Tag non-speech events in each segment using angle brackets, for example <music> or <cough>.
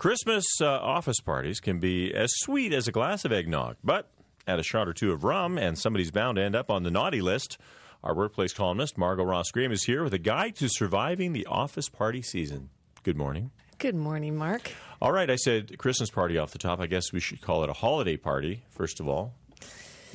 Christmas uh, office parties can be as sweet as a glass of eggnog, but add a shot or two of rum, and somebody's bound to end up on the naughty list. Our workplace columnist, Margot Ross Graham, is here with a guide to surviving the office party season. Good morning. Good morning, Mark. All right, I said Christmas party off the top. I guess we should call it a holiday party, first of all.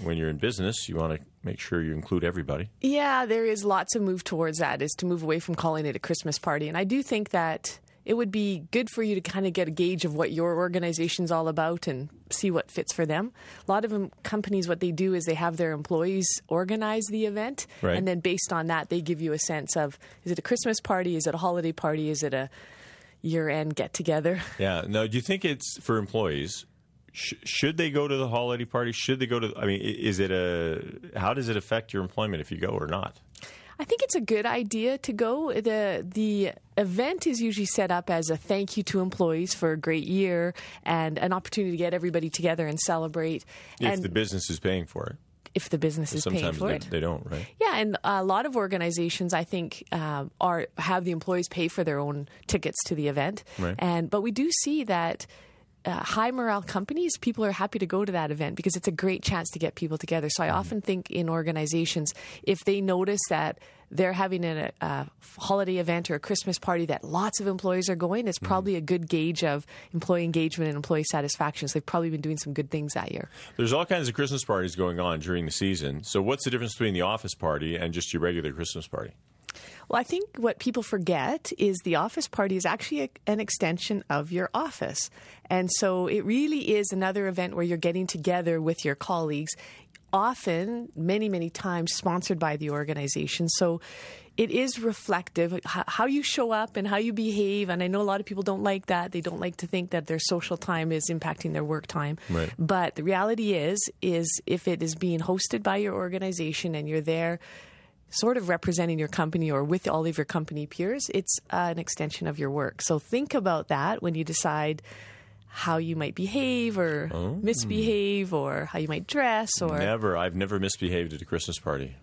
When you're in business, you want to make sure you include everybody. Yeah, there is lots of move towards that, is to move away from calling it a Christmas party. And I do think that it would be good for you to kind of get a gauge of what your organization's all about and see what fits for them. A lot of them, companies, what they do is they have their employees organize the event, Right. and then based on that, they give you a sense of is it a Christmas party, is it a holiday party, is it a year-end get-together? <laughs> Yeah. Now, do you think it's for employees? Sh- should they go to the holiday party? Should they go to? I mean, is it a? How does it affect your employment if you go or not? I think it's a good idea to go. the The event is usually set up as a thank you to employees for a great year and an opportunity to get everybody together and celebrate. If and the business is paying for it, if the business is paying sometimes for they, it. they don't, right? Yeah, and a lot of organizations, I think, um, are have the employees pay for their own tickets to the event. Right. And but we do see that. Uh, high morale companies, people are happy to go to that event because it's a great chance to get people together. So I Mm-hmm. often think in organizations, if they notice that they're having a, a holiday event or a Christmas party that lots of employees are going, Mm-hmm. it's probably a good gauge of employee engagement and employee satisfaction. So they've probably been doing some good things that year. There's all kinds of Christmas parties going on during the season. So, what's the difference between the office party and just your regular Christmas party? Well, I think what people forget is the office party is actually a, an extension of your office. And so it really is another event where you're getting together with your colleagues, often, many, many times sponsored by the organization. So it is reflective how, how you show up and how you behave. And I know a lot of people don't like that. They don't like to think that their social time is impacting their work time. Right. But the reality is, is if it is being hosted by your organization and you're there sort of representing your company or with all of your company peers, it's uh, an extension of your work. So think about that when you decide how you might behave or misbehave or how you might dress or Never. I've never misbehaved at a Christmas party.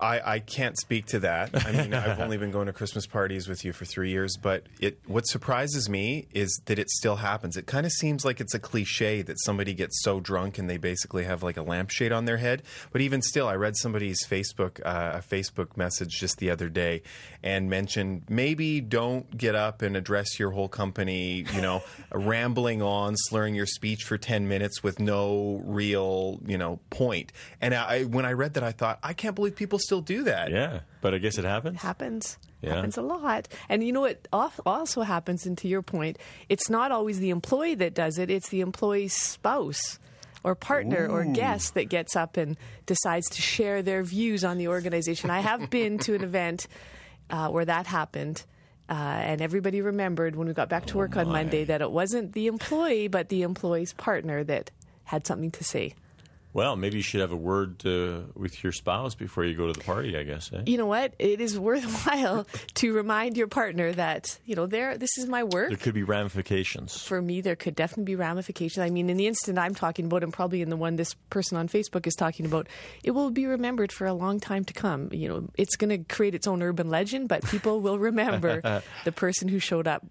I, I can't speak to that. I mean, I've <laughs> only been going to Christmas parties with you for three years, but it what surprises me is that it still happens. It kind of seems like it's a cliche that somebody gets so drunk and they basically have like a lampshade on their head. But even still, I read somebody's Facebook uh, a Facebook message just the other day and mentioned maybe don't get up and address your whole company, you know, <laughs> rambling on, slurring your speech for ten minutes with no real, you know, point. And I, when I read that, I thought, I can't believe people still do that. Yeah, but I guess it happens. It happens Yeah. happens a lot and you know what also happens and to your point it's not always the employee that does it it's the employee's spouse or partner or guest that gets up and decides to share their views on the organization i have been to an event uh, where that happened uh, and everybody remembered when we got back to work on monday that it wasn't the employee but the employee's partner that had something to say Well, maybe you should have a word uh, with your spouse before you go to the party. I guess. Eh? you know what? It is worthwhile <laughs> to remind your partner that you know there. This is my work. There could be ramifications. For me, there could definitely be ramifications. I mean, in the instant I'm talking about, and probably in the one this person on Facebook is talking about, it will be remembered for a long time to come. You know, it's going to create its own urban legend, but people will remember <laughs> the person who showed up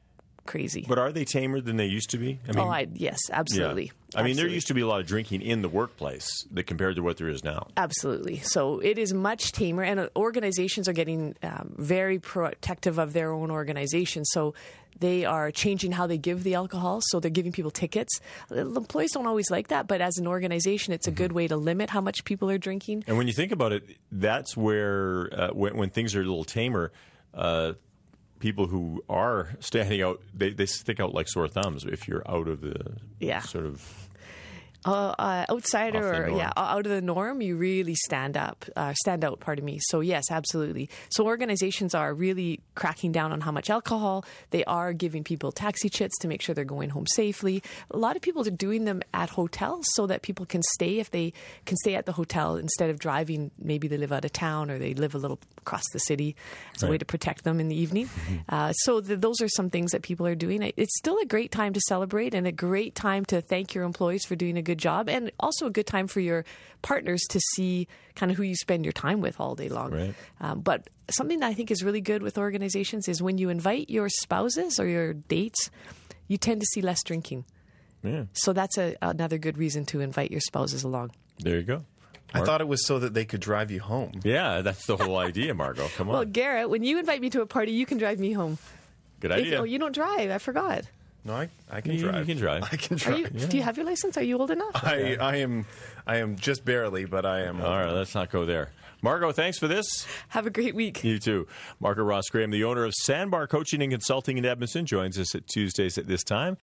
crazy. But are they tamer than they used to be? I mean, oh, I yes, absolutely. Yeah. I mean, there used to be a lot of drinking in the workplace that compared to what there is now. Absolutely. So it is much tamer, and uh, organizations are getting um, very protective of their own organization. So they are changing how they give the alcohol. So they're giving people tickets. Employees don't always like that, but as an organization, it's a good way to limit how much people are drinking. And when you think about it, that's where uh, when, when things are a little tamer, uh, people who are standing out they, they stick out like sore thumbs if you're out of the Yeah. sort of uh, uh, outsider or norm. yeah, out of the norm, you really stand up, uh, stand out. Pardon me. So yes, absolutely. So organizations are really cracking down on how much alcohol they are giving people taxi chits to make sure they're going home safely. A lot of people are doing them at hotels so that people can stay if they can stay at the hotel instead of driving. Maybe they live out of town or they live a little across the city. It's a way to protect them in the evening. Uh, so th- those are some things that people are doing. It's still a great time to celebrate and a great time to thank your employees for doing a good job, and also a good time for your partners to see kind of who you spend your time with all day long. Right. Um, but something that I think is really good with organizations is when you invite your spouses or your dates. you tend to see less drinking. Yeah. So that's a, another good reason to invite your spouses along. There you go. I thought it was so that they could drive you home. Yeah, that's the whole idea, Margot. Come on. Well, Garrett, when you invite me to a party, you can drive me home. Good If- idea. oh, you don't drive. I forgot. No, I, I can You- you drive. can drive. I can Are drive. you, Do you have your license? Are you old enough? I, I am I am just barely, but I am. All right, let's not go there. Margot, thanks for this. Have a great week. You too. Margot Ross Graham, the owner of Sandbar Coaching and Consulting in Edmonton, joins us at Tuesdays at this time.